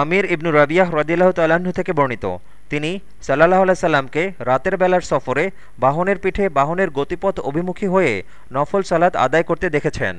আমির ইবনু রাবিয়াহ রদিল্লাহ তাল্লাহ্ন থেকে বর্ণিত। তিনি সাল্লাহ সাল্লামকে রাতের বেলার সফরে বাহনের পিঠে বাহনের গতিপথ অভিমুখী হয়ে নফল সালাত আদায় করতে দেখেছেন।